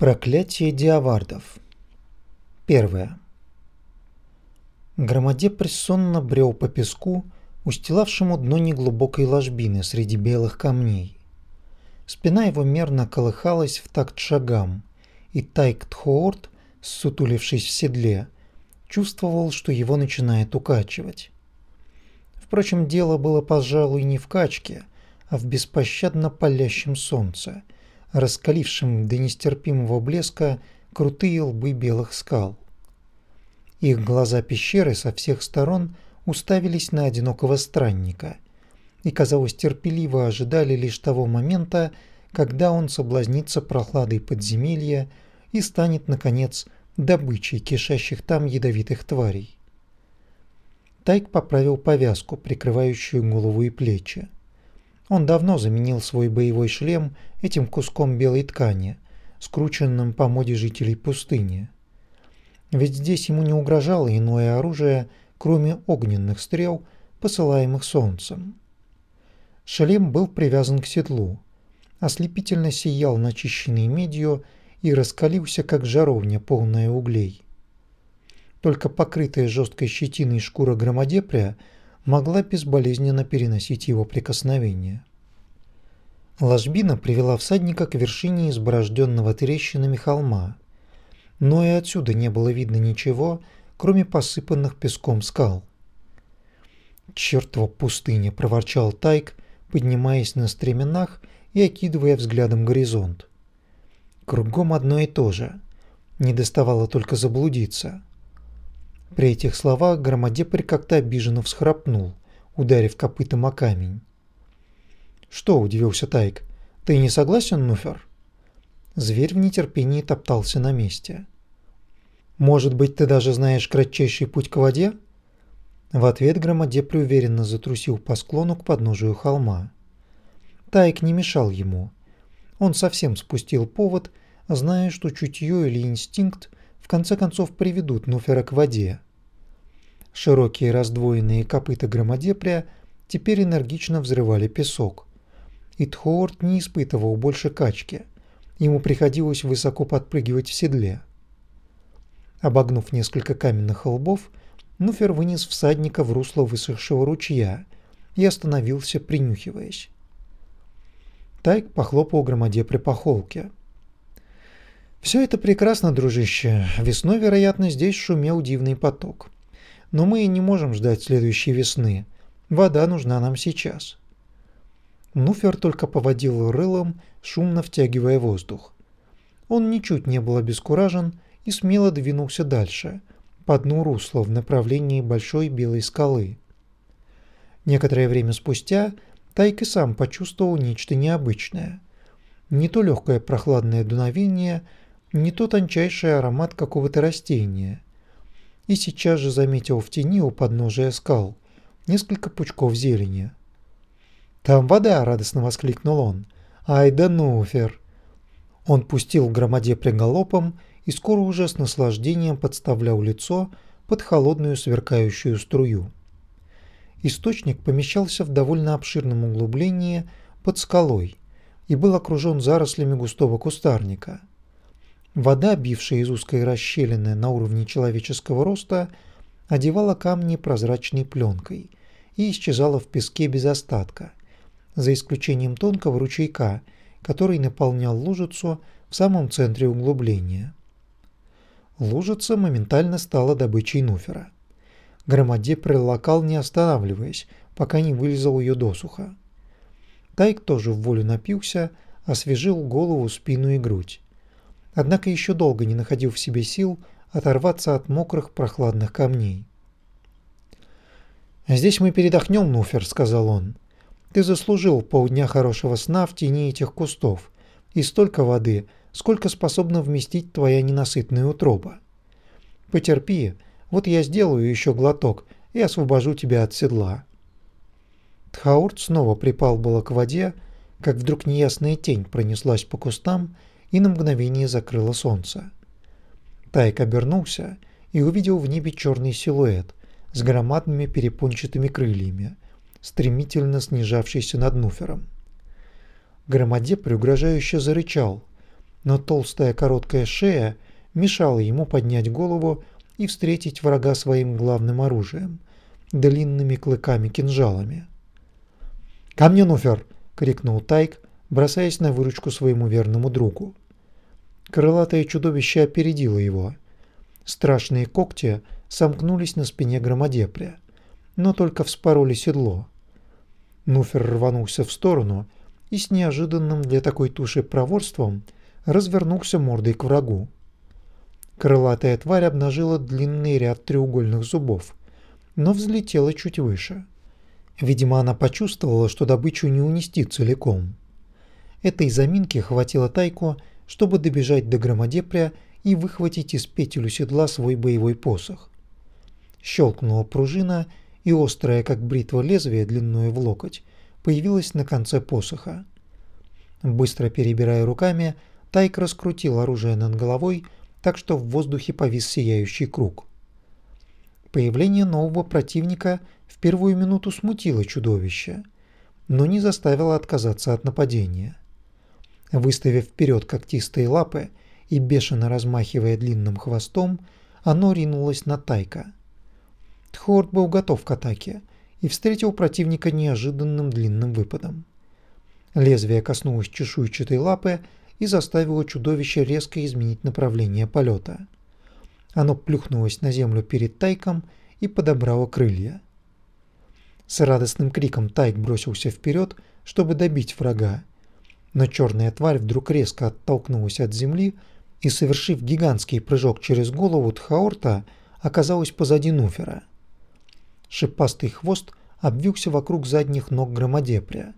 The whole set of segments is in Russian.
Проклятие диавардов. Первое. Громадепрь сонно брел по песку, устилавшему дно неглубокой ложбины среди белых камней. Спина его мерно колыхалась в такт шагам, и Тайк Тхоорт, сутулившись в седле, чувствовал, что его начинает укачивать. Впрочем, дело было, пожалуй, не в качке, а в беспощадно палящем солнце – раскалившим до нестерпимого блеска крутые лбы белых скал. Их глаза пещеры со всех сторон уставились на одинокого странника и, казалось, терпеливо ожидали лишь того момента, когда он соблазнится прохладой подземелья и станет, наконец, добычей кишащих там ядовитых тварей. Тайк поправил повязку, прикрывающую голову и плечи. Он давно заменил свой боевой шлем этим куском белой ткани, скрученным по моде жителей пустыни. Ведь здесь ему не угрожало иное оружие, кроме огненных стрел, посылаемых солнцем. Шлем был привязан к седлу, ослепительно сиял начищенной медью и раскалился, как жаровня, полная углей. Только покрытая жесткой щетиной шкура громадепря – могла безболезненно переносить его прикосновения. Ложбина привела всадника к вершине изборожденного трещинами холма, но и отсюда не было видно ничего, кроме посыпанных песком скал. «Чёртова пустыня!» – проворчал Тайк, поднимаясь на стременах и окидывая взглядом горизонт. Кругом одно и то же. Не доставало только заблудиться. При этих словах Громодепарь как-то обиженно всхрапнул, ударив копытом о камень. «Что?» – удивился Тайк. «Ты не согласен, Нуфер?» Зверь в нетерпении топтался на месте. «Может быть, ты даже знаешь кратчайший путь к воде?» В ответ Громодепрь уверенно затрусил по склону к подножию холма. Тайк не мешал ему. Он совсем спустил повод, зная, что чутье или инстинкт конце концов приведут Нуфера к воде. Широкие раздвоенные копыта громадепря теперь энергично взрывали песок. И Тхоорт не испытывал больше качки. Ему приходилось высоко подпрыгивать в седле. Обогнув несколько каменных лбов, Нуфер вынес всадника в русло высохшего ручья и остановился, принюхиваясь. Тайк похлопал громадепре по холке. Все это прекрасно, дружище. Весной, вероятно, здесь шумел дивный поток. Но мы не можем ждать следующей весны. Вода нужна нам сейчас. Нуфер только поводил рылом, шумно втягивая воздух. Он ничуть не был обескуражен и смело двинулся дальше, по дну русла в направлении большой белой скалы. Некоторое время спустя Тайк и сам почувствовал нечто необычное. Не то легкое прохладное дуновение – не то тончайший аромат какого-то растения. И сейчас же заметил в тени у подножия скал несколько пучков зелени. «Там вода!» – радостно воскликнул он. «Ай да нуфер!» Он пустил громаде приголопом и скоро уже с наслаждением подставлял лицо под холодную сверкающую струю. Источник помещался в довольно обширном углублении под скалой и был окружен зарослями густого кустарника – Вода, бившая из узкой расщелины на уровне человеческого роста, одевала камни прозрачной пленкой и исчезала в песке без остатка, за исключением тонкого ручейка, который наполнял лужицу в самом центре углубления. Лужица моментально стала добычей нуфера. Громаде прилокал, не останавливаясь, пока не вылезал ее досуха. Тайк тоже в волю напился, освежил голову, спину и грудь однако еще долго не находил в себе сил оторваться от мокрых прохладных камней. «Здесь мы передохнем, Нуфер», — сказал он. «Ты заслужил полдня хорошего сна в тени этих кустов и столько воды, сколько способна вместить твоя ненасытная утроба. Потерпи, вот я сделаю еще глоток и освобожу тебя от седла». Тхаурт снова припал было к воде, как вдруг неясная тень пронеслась по кустам и на мгновение закрыло солнце. Тайк обернулся и увидел в небе черный силуэт с громадными перепончатыми крыльями, стремительно снижавшийся над Нуфером. Громаде приугрожающе зарычал, но толстая короткая шея мешала ему поднять голову и встретить врага своим главным оружием – длинными клыками-кинжалами. «Ко мне, Нуфер!» – крикнул Тайк, бросаясь на выручку своему верному другу. Крылатое чудовище опередило его. Страшные когти сомкнулись на спине громадепря, но только вспороли седло. Нуфер рванулся в сторону и с неожиданным для такой туши проворством развернулся мордой к врагу. Крылатая тварь обнажила длинный ряд треугольных зубов, но взлетела чуть выше. Видимо, она почувствовала, что добычу не унести целиком. Этой заминки хватило Тайку, чтобы добежать до громадепря и выхватить из петель седла свой боевой посох. Щелкнула пружина, и острая, как бритва лезвие длиной в локоть, появилась на конце посоха. Быстро перебирая руками, Тайк раскрутил оружие над головой так что в воздухе повис сияющий круг. Появление нового противника в первую минуту смутило чудовище, но не заставило отказаться от нападения. Выставив вперед когтистые лапы и бешено размахивая длинным хвостом, оно ринулось на Тайка. Тхорд был готов к атаке и встретил противника неожиданным длинным выпадом. Лезвие коснулось чешуйчатой лапы и заставило чудовище резко изменить направление полета. Оно плюхнулось на землю перед Тайком и подобрало крылья. С радостным криком Тайк бросился вперед, чтобы добить врага. Но черная тварь вдруг резко оттолкнулась от земли и, совершив гигантский прыжок через голову Тхаорта, оказалась позади Нуфера. Шипастый хвост обвился вокруг задних ног громадепря.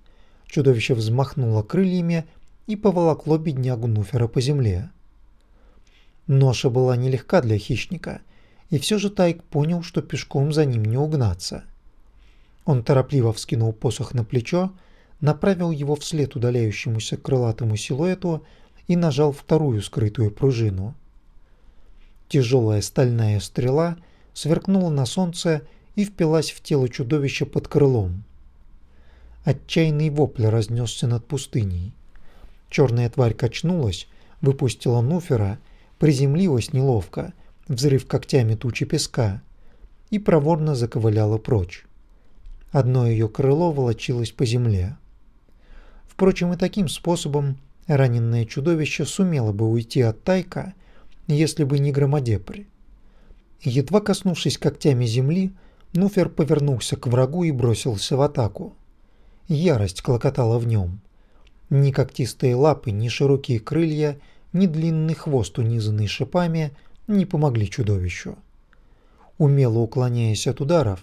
Чудовище взмахнуло крыльями и поволокло беднягу Нуфера по земле. Ноша была нелегка для хищника, и все же Тайк понял, что пешком за ним не угнаться. Он торопливо вскинул посох на плечо, направил его вслед удаляющемуся крылатому силуэту и нажал вторую скрытую пружину. Тяжелая стальная стрела сверкнула на солнце и впилась в тело чудовища под крылом. Отчаянный вопль разнесся над пустыней. Черная тварь качнулась, выпустила Нуфера, приземлилась неловко, взрыв когтями тучи песка, и проворно заковыляла прочь. Одно ее крыло волочилось по земле. Впрочем, и таким способом раненное чудовище сумело бы уйти от Тайка, если бы не громадепрь. Едва коснувшись когтями земли, Нуфер повернулся к врагу и бросился в атаку. Ярость клокотала в нем. Ни когтистые лапы, ни широкие крылья, ни длинный хвост, унизанный шипами, не помогли чудовищу. Умело уклоняясь от ударов,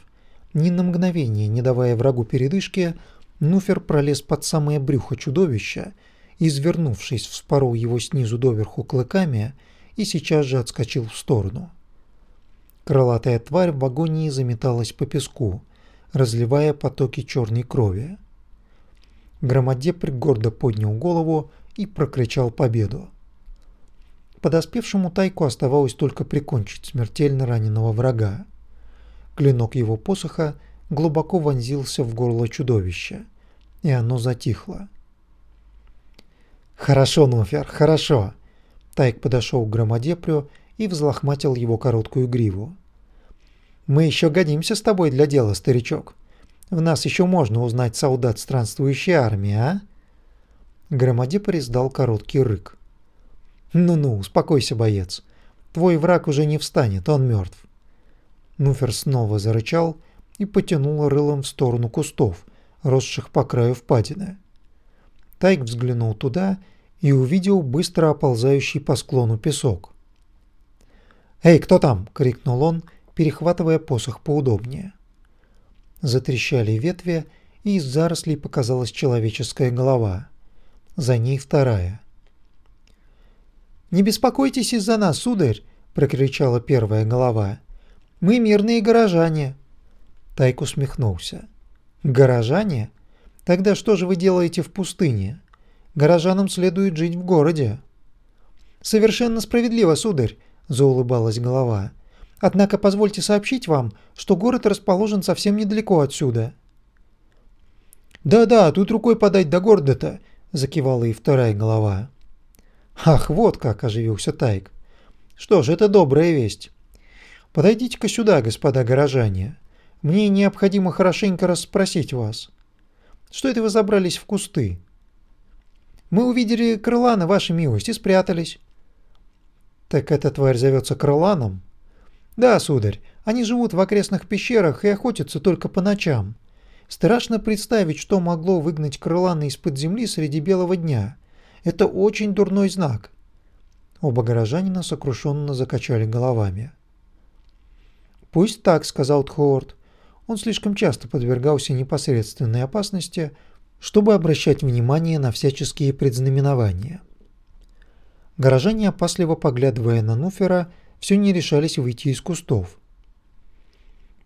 ни на мгновение не давая врагу передышки, Нуфер пролез под самое брюхо чудовища, извернувшись, вспорол его снизу доверху клыками и сейчас же отскочил в сторону. Крылатая тварь в агонии заметалась по песку, разливая потоки черной крови. Громадепрь гордо поднял голову и прокричал победу. Подоспевшему Тайку оставалось только прикончить смертельно раненого врага. Клинок его посоха глубоко вонзился в горло чудовища, и оно затихло. «Хорошо, Нуфер, хорошо!» Тайк подошел к громадепрю и взлохматил его короткую гриву. «Мы еще годимся с тобой для дела, старичок. В нас еще можно узнать солдат странствующей армии, а?» Громадипор издал короткий рык. «Ну-ну, успокойся, боец. Твой враг уже не встанет, он мертв». Нуфер снова зарычал и потянул рылом в сторону кустов, росших по краю впадины. Тайк взглянул туда и увидел быстро оползающий по склону песок. «Эй, кто там?» — крикнул он, перехватывая посох поудобнее. Затрещали ветви, и из зарослей показалась человеческая голова. За ней вторая. «Не беспокойтесь из-за нас, сударь!» – прокричала первая голова. «Мы мирные горожане!» Тайк усмехнулся. «Горожане? Тогда что же вы делаете в пустыне? Горожанам следует жить в городе». «Совершенно справедливо, сударь!» – заулыбалась голова. Однако позвольте сообщить вам, что город расположен совсем недалеко отсюда». «Да-да, тут рукой подать до города-то», – закивала и вторая голова. Ах, вот как оживился Тайк. Что ж, это добрая весть. Подойдите-ка сюда, господа горожане. Мне необходимо хорошенько расспросить вас. Что это вы забрались в кусты? Мы увидели крылана, ваша милость, и спрятались. Так эта тварь зовется крыланом? Да, сударь, они живут в окрестных пещерах и охотятся только по ночам. Страшно представить, что могло выгнать крылана из-под земли среди белого дня. Это очень дурной знак. Оба горожанина сокрушенно закачали головами. «Пусть так», — сказал Тхоорд. Он слишком часто подвергался непосредственной опасности, чтобы обращать внимание на всяческие предзнаменования. Горожане, опасливо поглядывая на Нуфера, все не решались выйти из кустов.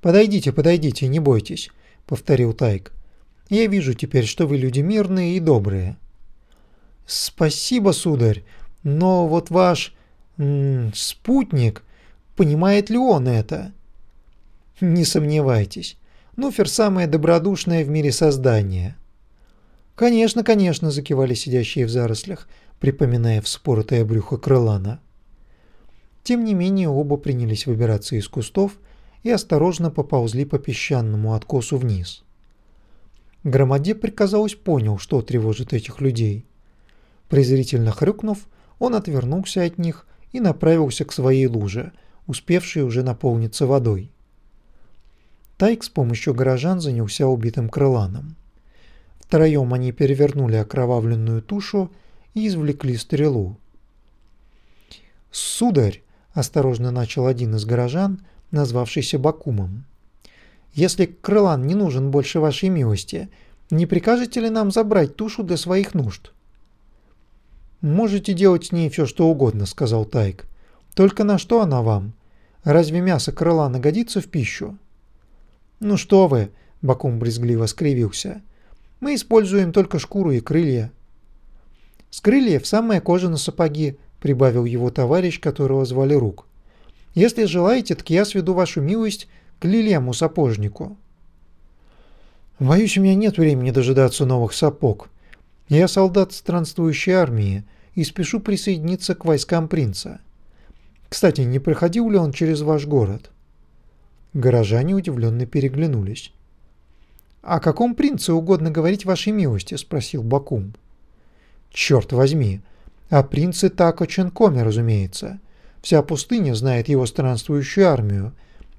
«Подойдите, подойдите, не бойтесь», — повторил Тайк. «Я вижу теперь, что вы люди мирные и добрые». «Спасибо, сударь, но вот ваш... Спутник, понимает ли он это?» Не сомневайтесь. Нуфер самое добродушное в мире создание. Конечно, конечно, закивали сидящие в зарослях, припоминая вспоротое брюхо крылана. Тем не менее, оба принялись выбираться из кустов и осторожно поползли по песчаному откосу вниз. Громаде, приказалось, понял, что тревожит этих людей. Презрительно хрюкнув, он отвернулся от них и направился к своей луже, успевшей уже наполниться водой. Тайк с помощью горожан занялся убитым крыланом. Втроем они перевернули окровавленную тушу и извлекли стрелу. «Сударь!» – осторожно начал один из горожан, назвавшийся Бакумом. «Если крылан не нужен больше вашей милости, не прикажете ли нам забрать тушу для своих нужд?» «Можете делать с ней все, что угодно», – сказал Тайк. «Только на что она вам? Разве мясо крылана годится в пищу?» «Ну что вы!» – Бакум брезгливо скривился. «Мы используем только шкуру и крылья». «С крыльев самая кожа на сапоги», – прибавил его товарищ, которого звали Рук. «Если желаете, так я сведу вашу милость к Лилему сапожнику». «Боюсь, у меня нет времени дожидаться новых сапог. Я солдат странствующей армии и спешу присоединиться к войскам принца. Кстати, не проходил ли он через ваш город?» Горожане удивленно переглянулись. «О каком принце угодно говорить вашей милости?» – спросил Бакум. «Черт возьми! О принце Тако Ченкоме, разумеется. Вся пустыня знает его странствующую армию,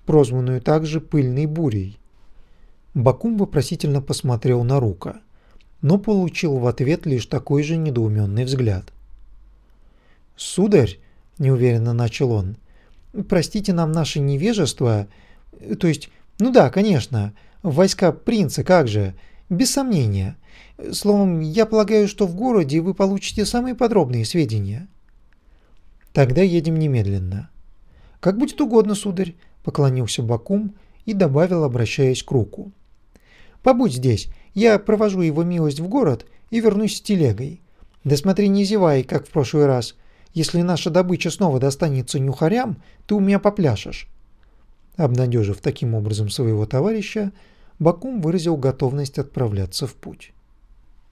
прозванную также Пыльной Бурей». Бакум вопросительно посмотрел на Рука, но получил в ответ лишь такой же недоуменный взгляд. «Сударь», – неуверенно начал он, – «простите нам наше невежество», – то есть, ну да, конечно, войска принца, как же, без сомнения. Словом, я полагаю, что в городе вы получите самые подробные сведения. Тогда едем немедленно. Как будет угодно, сударь, поклонился Бакум и добавил, обращаясь к руку. Побудь здесь, я провожу его милость в город и вернусь с телегой. Да смотри, не зевай, как в прошлый раз. Если наша добыча снова достанется нюхарям, ты у меня попляшешь. Обнадежив таким образом своего товарища, Бакум выразил готовность отправляться в путь.